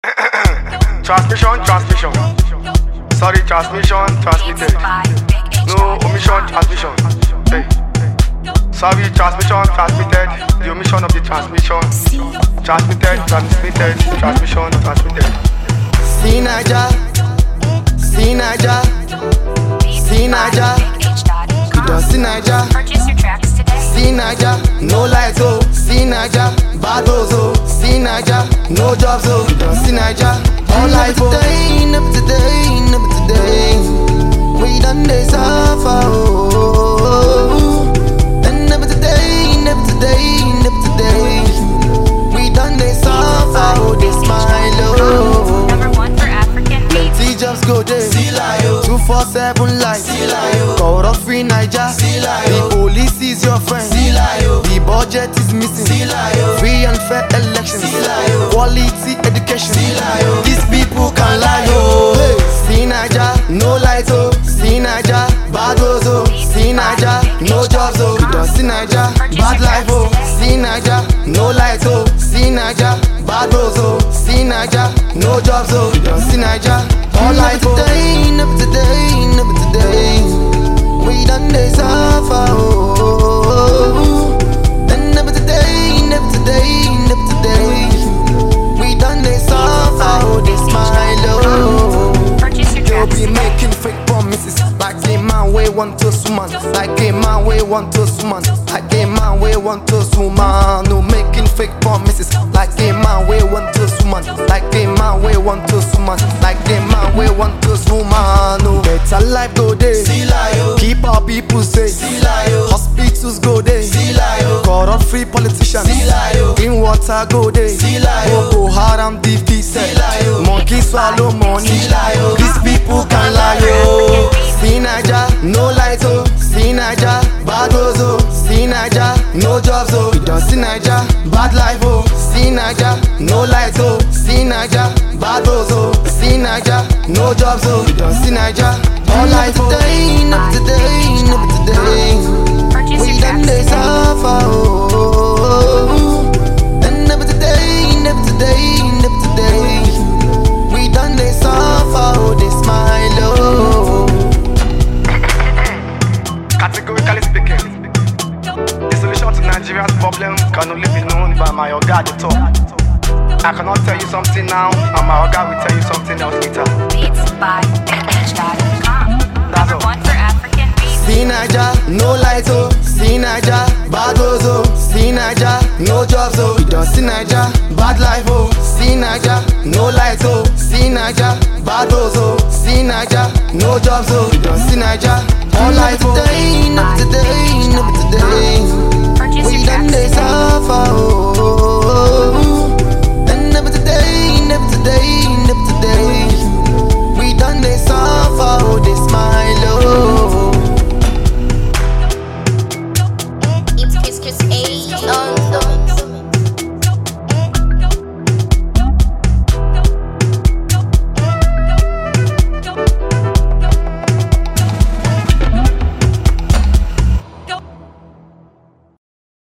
transmission, transmission. Sorry, transmission, transmitted. No omission, transmission. Hey. Sorry, transmission, transmitted. The omission of the transmission. Transmitted, transmitted, transmission, transmitted. See Naija, see Naija, see Naija, you don see Naija, Purchase your tracks today. see Naija, no light oh, see Naija, bad no jobs oh, you don see Naija, all life oh. Today, never today, never today, we done dey suffer oh. And never today, never today, never today, we done dey suffer oh, dey smile oh. Number one for African beats. Plenty jobs go there. Oh. Two four seven life. Corrupt free Naija. The oh. police is your friend. Oh. The budget is missing. Free and fair elections. Quality education. These people can lie. Oh. Hey. See Naija, no light oh. See Naija, bad hoes oh. See Naija, no jobs oh. You don't see Naija, bad life oh. See Naija, no light oh. See Naija, bad hoes oh. See Naija, no jobs oh. You don't see Naija, all life oh. Never Today, never today, never today. We done dey suffer want to woman Like a man we want to woman Like a man we want to woman No making fake promises. Like a man we want to woman Like a man we want to woman Like a man we want to woman No better life go there. Keep our people safe. Hospitals go there. Corrupt free politicians. Clean water go there. Boko Haram defeated. Monkey swallow money. These people can lie oh see Naija, bad life oh See Naija, no light oh See Naija, bad hoes oh See Naija, no jobs oh You don't see Naija, all life oh. Today, not today, not today we done tracks dey the to Nigeria's problem can only be known by my Oga the top. I cannot tell you something now, and my Oga will tell you something else later. Beats by H.com. That's all. one for African beats. See Naija, no light, oh. See Naija, bad hoes, oh. See Naija, no jobs, oh. You don't see Naija, bad life, oh. See Naija, no light, oh. See Naija, bad hoes, oh. See Naija, no jobs, oh. You don't see Naija, all life, oh. favor